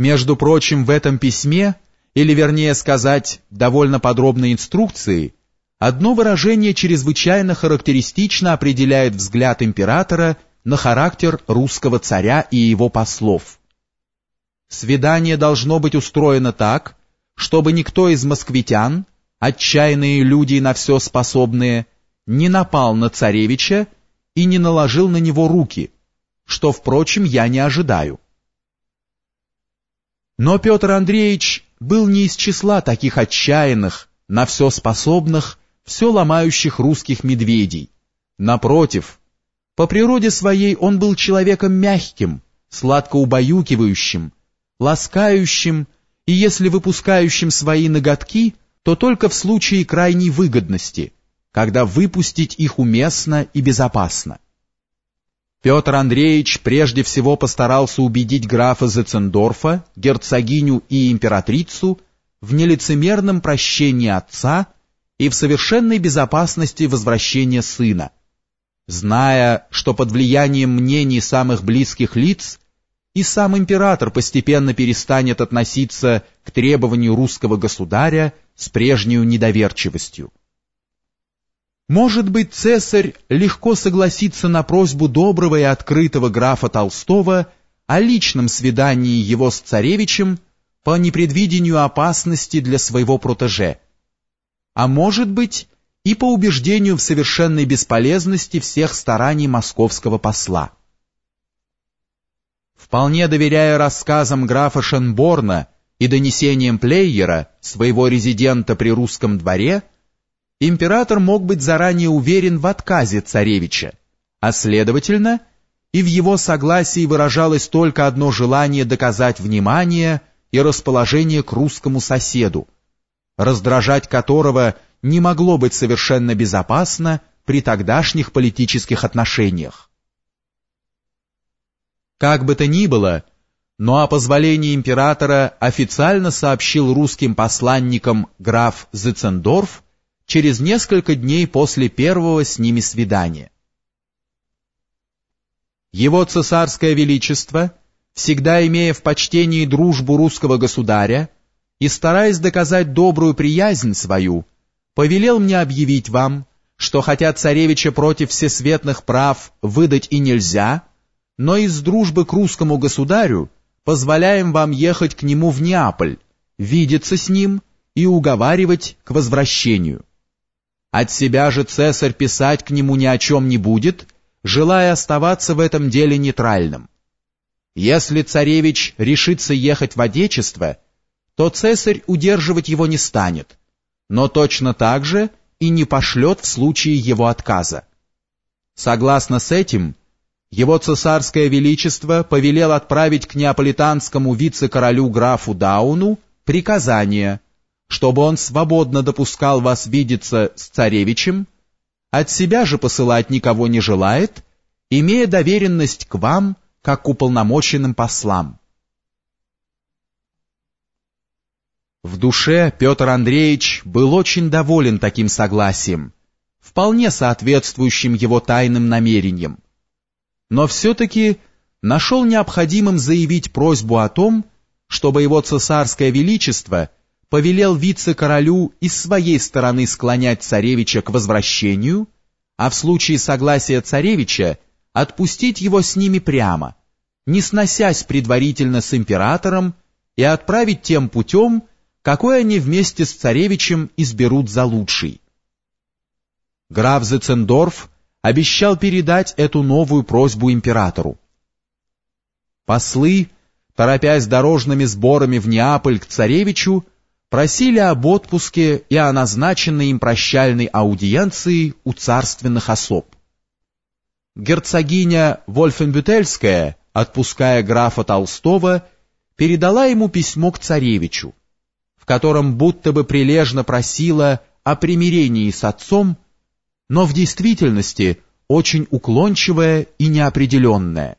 Между прочим, в этом письме, или вернее сказать, довольно подробной инструкции, одно выражение чрезвычайно характеристично определяет взгляд императора на характер русского царя и его послов. Свидание должно быть устроено так, чтобы никто из москвитян, отчаянные люди на все способные, не напал на царевича и не наложил на него руки, что, впрочем, я не ожидаю. Но Петр Андреевич был не из числа таких отчаянных, на все способных, все ломающих русских медведей. Напротив, по природе своей он был человеком мягким, сладко убаюкивающим, ласкающим и если выпускающим свои ноготки, то только в случае крайней выгодности, когда выпустить их уместно и безопасно. Петр Андреевич прежде всего постарался убедить графа Зецендорфа, герцогиню и императрицу в нелицемерном прощении отца и в совершенной безопасности возвращения сына, зная, что под влиянием мнений самых близких лиц и сам император постепенно перестанет относиться к требованию русского государя с прежней недоверчивостью. Может быть, цесарь легко согласится на просьбу доброго и открытого графа Толстого о личном свидании его с царевичем по непредвидению опасности для своего протеже, а может быть и по убеждению в совершенной бесполезности всех стараний московского посла. Вполне доверяя рассказам графа Шенборна и донесениям Плейера, своего резидента при русском дворе, император мог быть заранее уверен в отказе царевича, а следовательно, и в его согласии выражалось только одно желание доказать внимание и расположение к русскому соседу, раздражать которого не могло быть совершенно безопасно при тогдашних политических отношениях. Как бы то ни было, но о позволении императора официально сообщил русским посланникам граф Зецендорф через несколько дней после первого с ними свидания. Его цесарское величество, всегда имея в почтении дружбу русского государя и стараясь доказать добрую приязнь свою, повелел мне объявить вам, что хотя царевича против всесветных прав выдать и нельзя, но из дружбы к русскому государю позволяем вам ехать к нему в Неаполь, видеться с ним и уговаривать к возвращению. От себя же цесарь писать к нему ни о чем не будет, желая оставаться в этом деле нейтральным. Если царевич решится ехать в Отечество, то цесарь удерживать его не станет, но точно так же и не пошлет в случае его отказа. Согласно с этим, его цесарское величество повелел отправить к неаполитанскому вице-королю графу Дауну приказание, чтобы он свободно допускал вас видеться с царевичем, от себя же посылать никого не желает, имея доверенность к вам, как к уполномоченным послам. В душе Петр Андреевич был очень доволен таким согласием, вполне соответствующим его тайным намерениям но все-таки нашел необходимым заявить просьбу о том, чтобы его цесарское величество повелел вице-королю из своей стороны склонять царевича к возвращению, а в случае согласия царевича отпустить его с ними прямо, не сносясь предварительно с императором и отправить тем путем, какой они вместе с царевичем изберут за лучший. Граф Зецендорф обещал передать эту новую просьбу императору. Послы, торопясь дорожными сборами в Неаполь к царевичу, просили об отпуске и о назначенной им прощальной аудиенции у царственных особ. Герцогиня Вольфенбютельская, отпуская графа Толстого, передала ему письмо к царевичу, в котором будто бы прилежно просила о примирении с отцом но в действительности очень уклончивое и неопределенное.